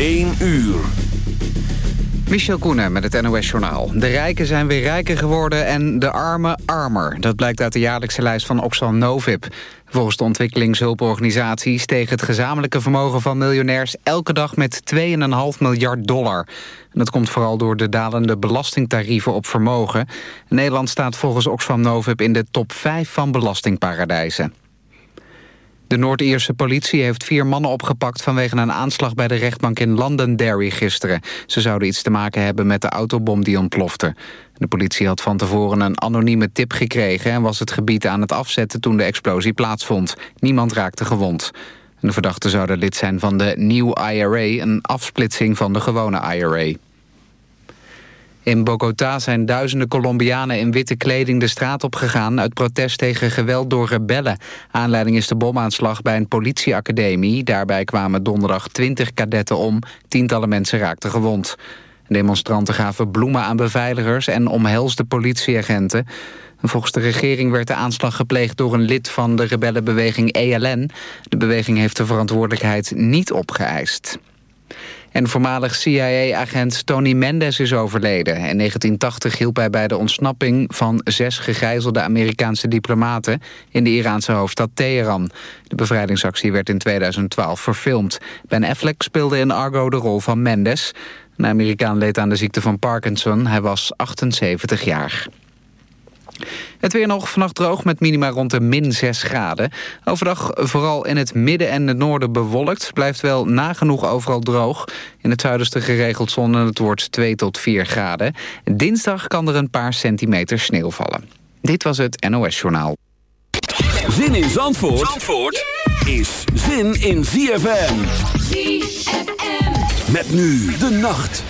1 uur. Michel Koenen met het NOS-journaal. De rijken zijn weer rijker geworden en de armen armer. Dat blijkt uit de jaarlijkse lijst van Oxfam Novib. Volgens de ontwikkelingshulporganisatie steeg het gezamenlijke vermogen van miljonairs elke dag met 2,5 miljard dollar. En dat komt vooral door de dalende belastingtarieven op vermogen. Nederland staat volgens Oxfam Novib in de top 5 van belastingparadijzen. De Noord-Ierse politie heeft vier mannen opgepakt... vanwege een aanslag bij de rechtbank in Londonderry gisteren. Ze zouden iets te maken hebben met de autobom die ontplofte. De politie had van tevoren een anonieme tip gekregen... en was het gebied aan het afzetten toen de explosie plaatsvond. Niemand raakte gewond. De verdachten zouden lid zijn van de New IRA... een afsplitsing van de gewone IRA. In Bogota zijn duizenden Colombianen in witte kleding de straat opgegaan... uit protest tegen geweld door rebellen. Aanleiding is de bomaanslag bij een politieacademie. Daarbij kwamen donderdag twintig kadetten om. Tientallen mensen raakten gewond. Demonstranten gaven bloemen aan beveiligers en omhelsden politieagenten. Volgens de regering werd de aanslag gepleegd door een lid van de rebellenbeweging ELN. De beweging heeft de verantwoordelijkheid niet opgeëist. En voormalig CIA-agent Tony Mendes is overleden. In 1980 hielp hij bij de ontsnapping van zes gegijzelde Amerikaanse diplomaten... in de Iraanse hoofdstad Teheran. De bevrijdingsactie werd in 2012 verfilmd. Ben Affleck speelde in Argo de rol van Mendes. Een Amerikaan leed aan de ziekte van Parkinson. Hij was 78 jaar. Het weer nog vannacht droog met minima rond de min 6 graden. Overdag vooral in het midden en het noorden bewolkt. Blijft wel nagenoeg overal droog. In het zuidenste geregeld zon en het wordt 2 tot 4 graden. Dinsdag kan er een paar centimeter sneeuw vallen. Dit was het NOS Journaal. Zin in Zandvoort, Zandvoort is zin in ZFM. ZFM. Met nu de nacht.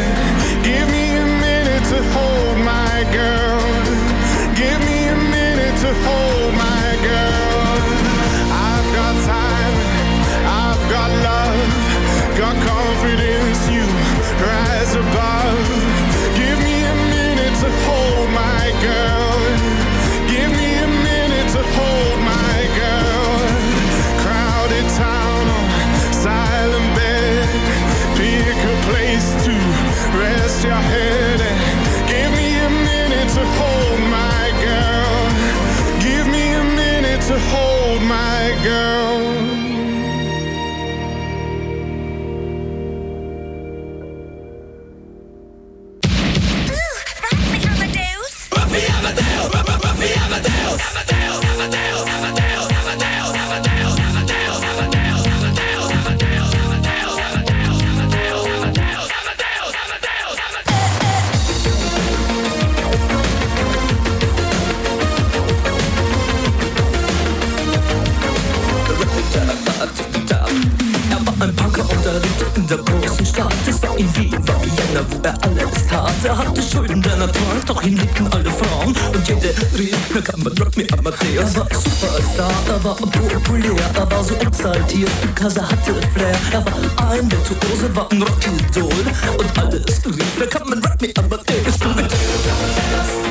Man Rock me Amadeus. Er war Superstar, er war populär, er war so exaltiert, because er hatte Flair. Er war ein Virtuose, war ein Rockidol. Und alles rief, man Rock me Amadeus. Kann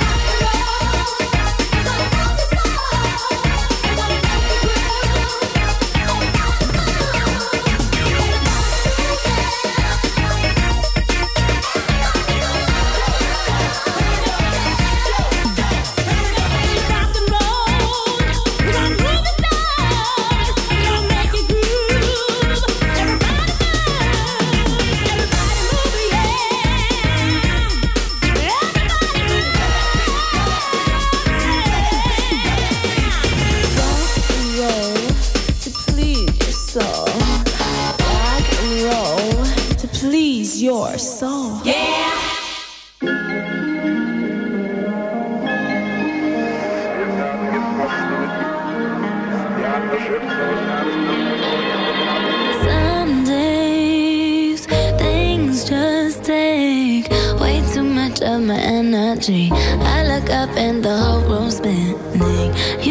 Your soul. Yeah. Some days things just take way too much of my energy. I look up and the whole room's spinning. You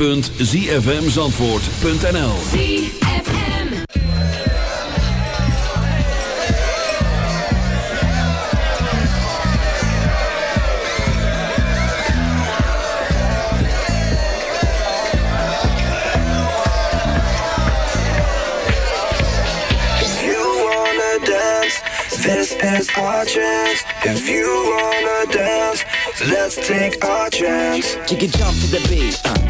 www.zfmzandvoort.nl If you wanna dance, this is our chance. If you wanna dance, let's take our chance. You can jump to the beat uh, and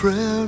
prayer.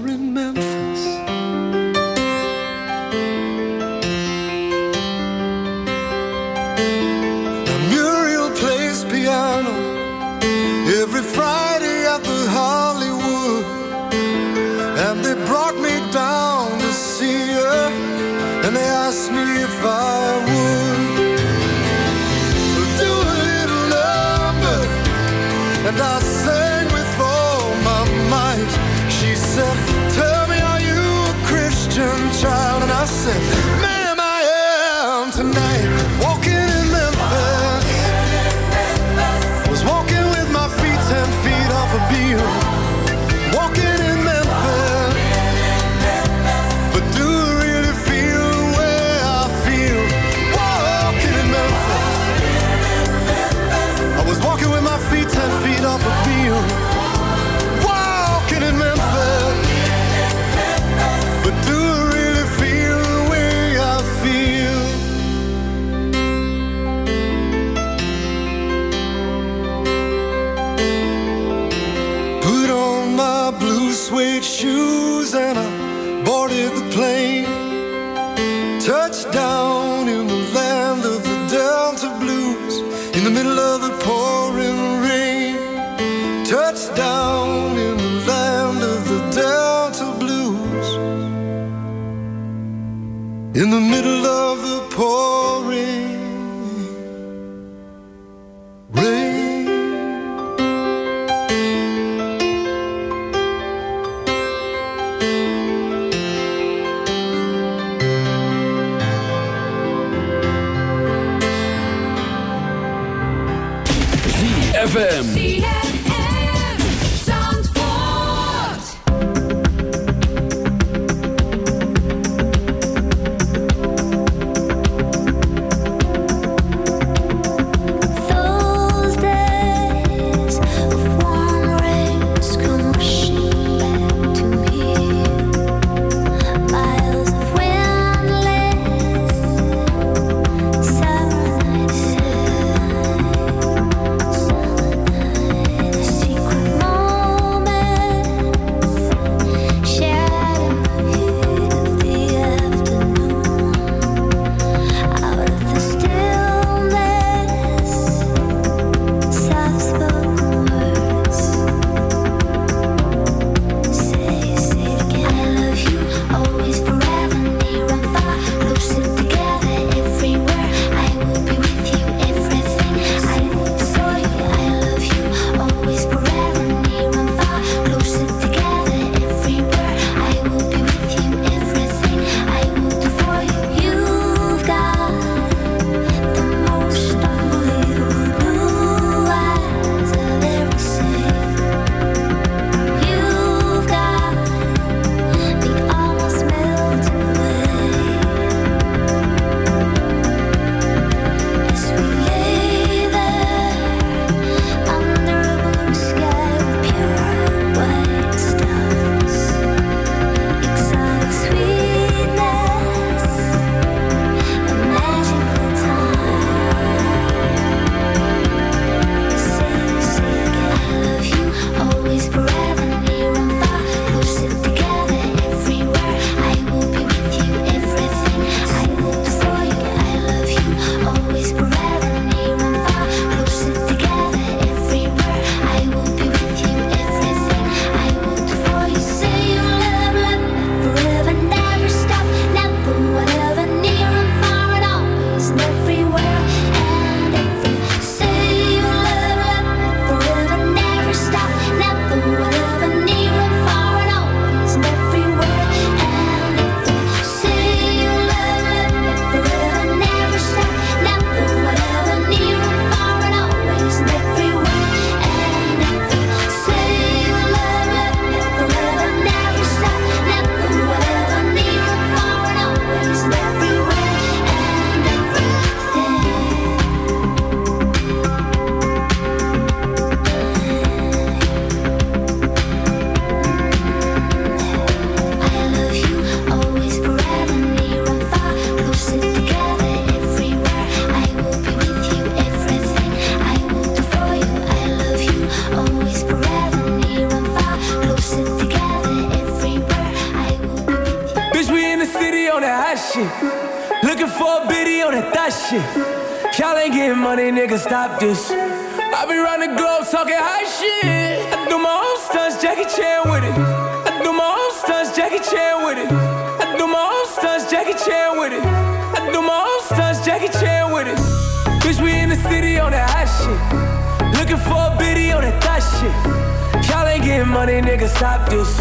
Stop this.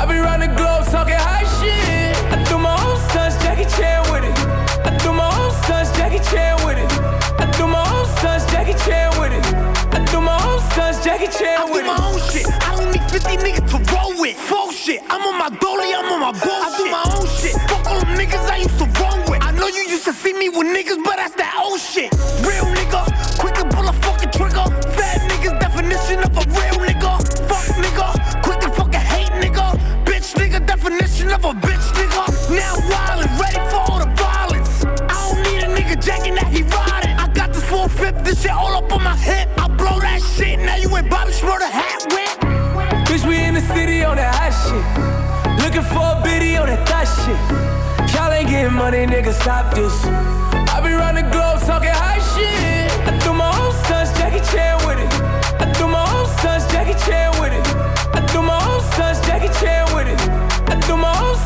I be round the globe talking high shit. I do my own stunts, Jackie Chan with it. I do my own stunts, Jackie Chan with it. I do my own stunts, Jackie Chan with it. I do my own stunts, Jackie Chan with it. I do my own shit. I don't need 50 niggas to roll with. Full shit. I'm on my dolly, I'm on my bullshit. I do my own shit. Fuck all them niggas I used to roll with. I know you used to see me with niggas, but that's that old shit. Real nigga, Bobby Shmurda hat whip. Bitch, we in the city on that hot shit. Looking for a biddy on that thot shit. Y'all ain't getting money, nigga, stop this. I be round the globe talking high shit. I do my own stunts, Jackie Chan with it. I do my own stunts, Jackie Chan with it.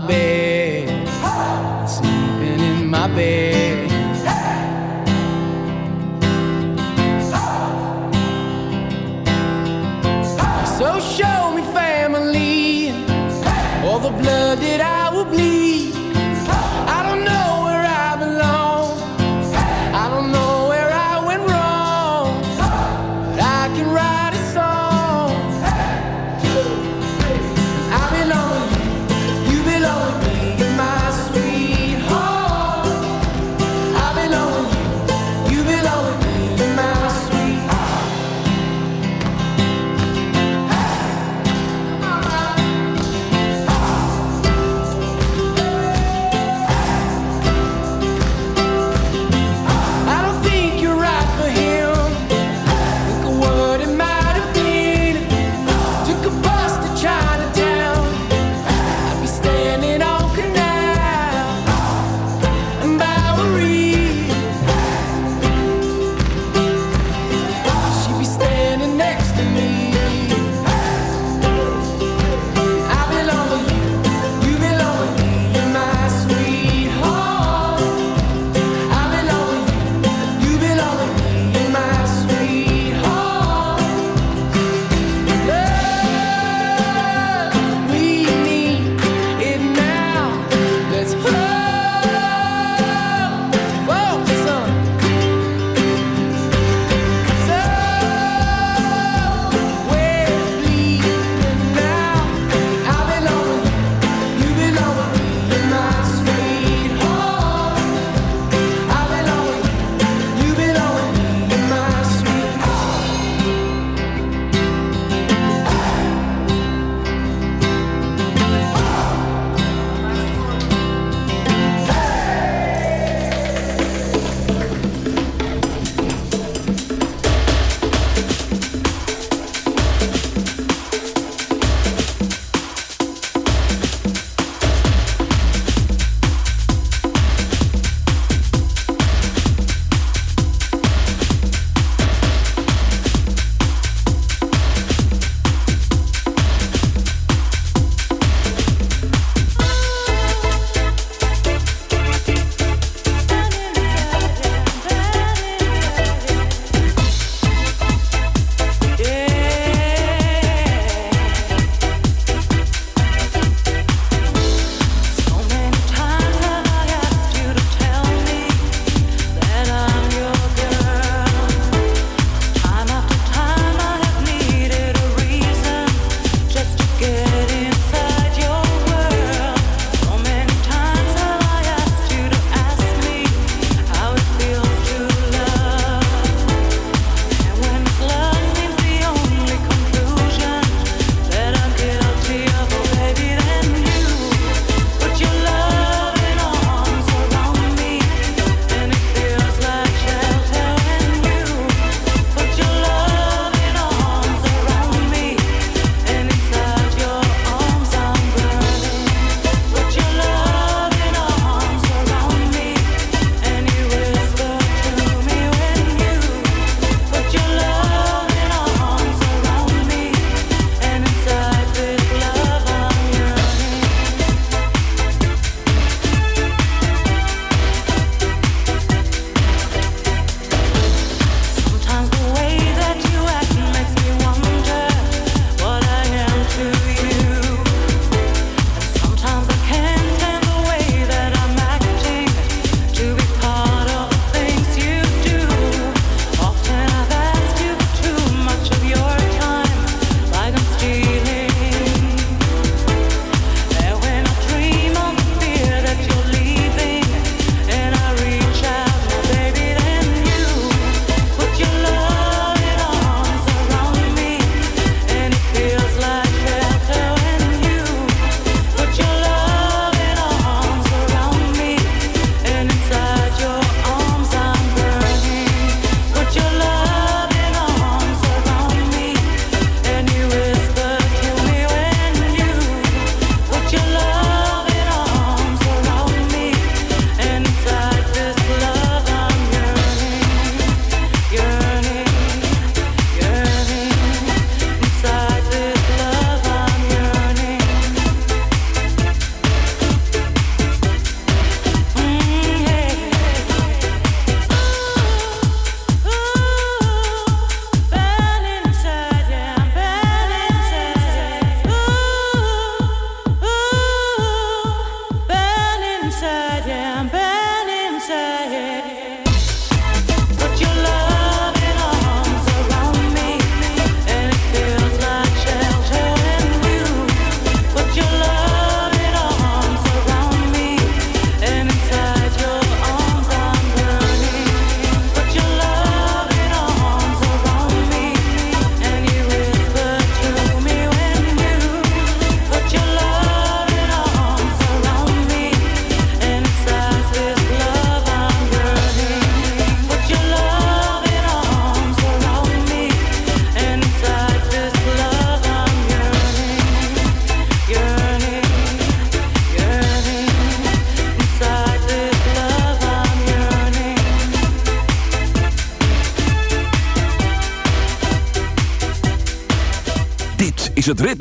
My.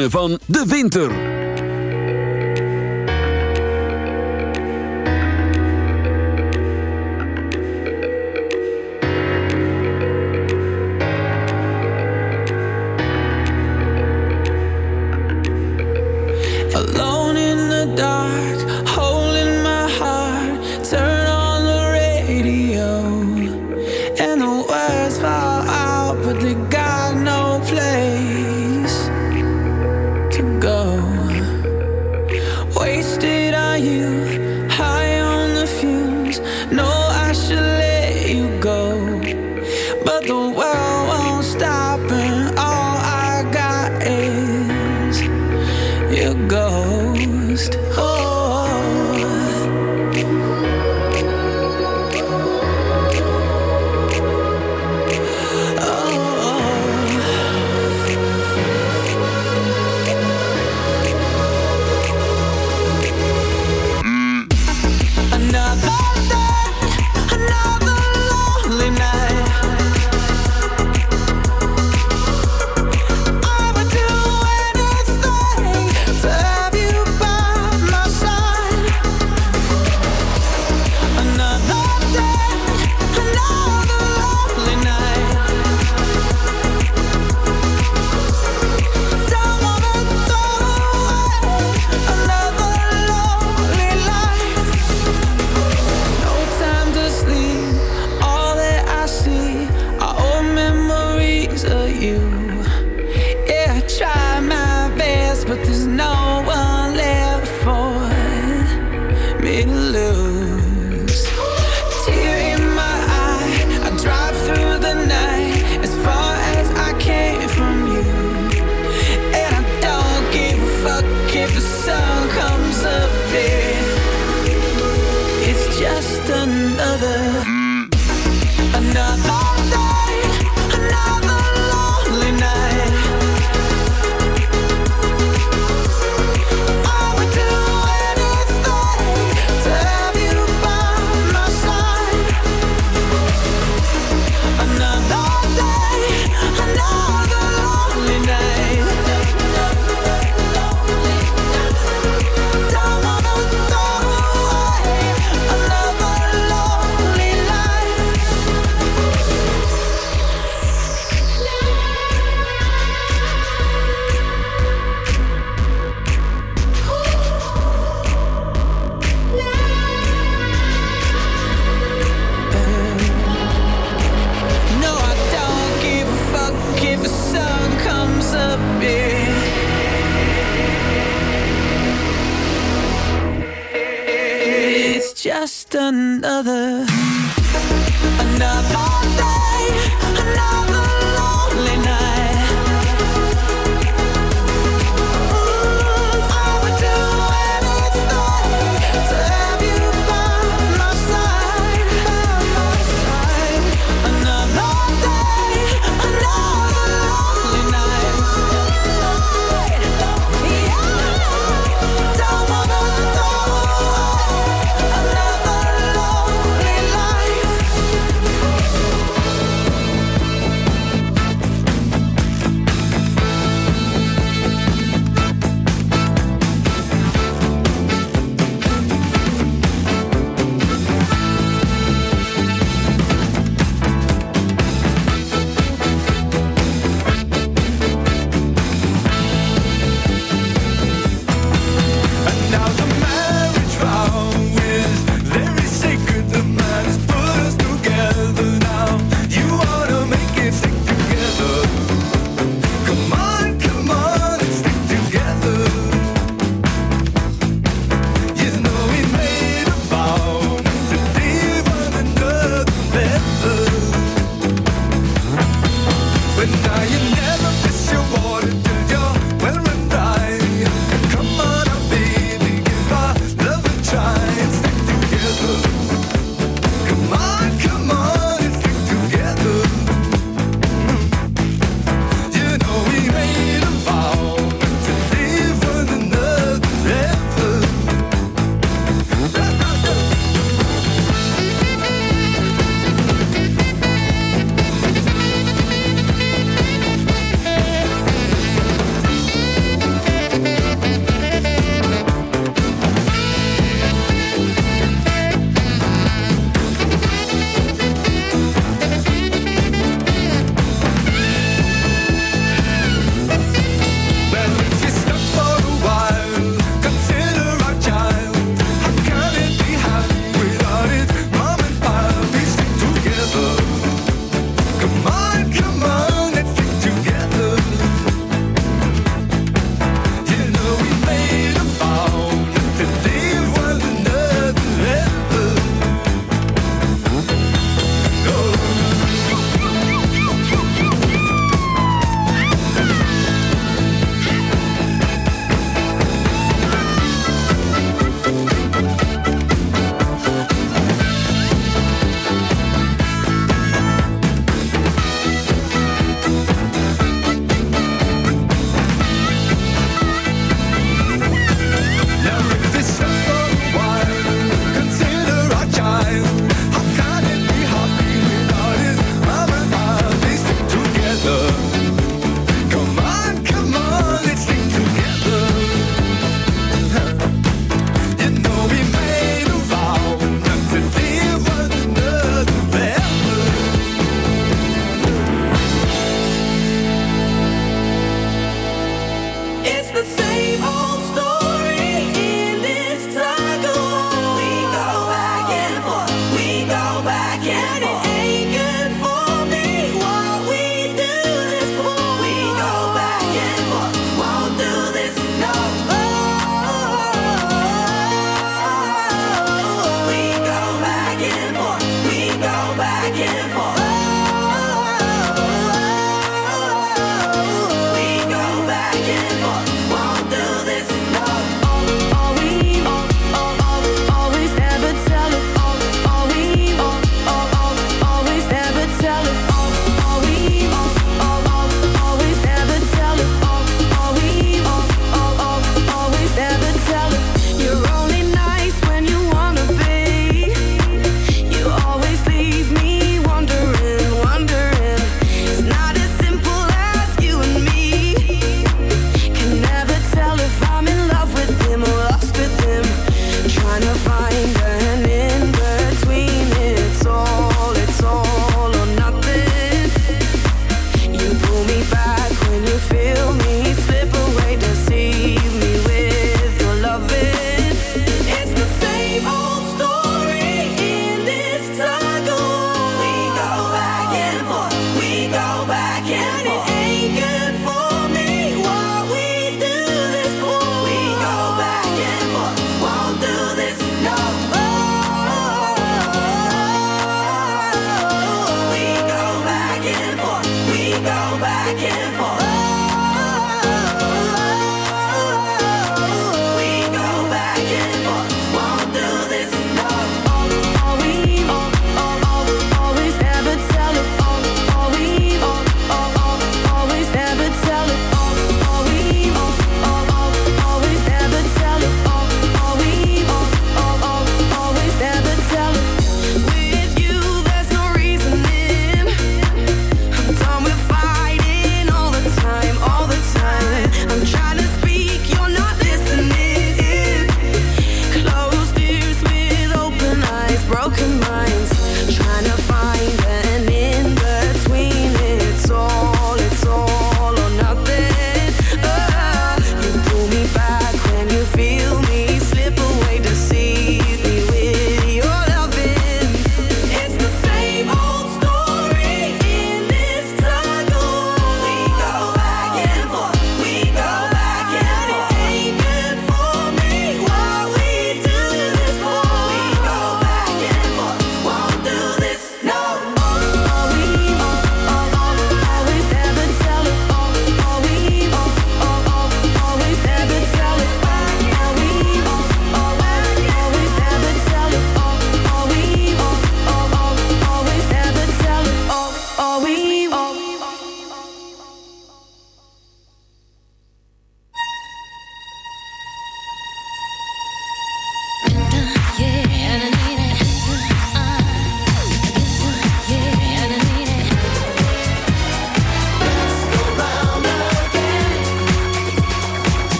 Van de winter.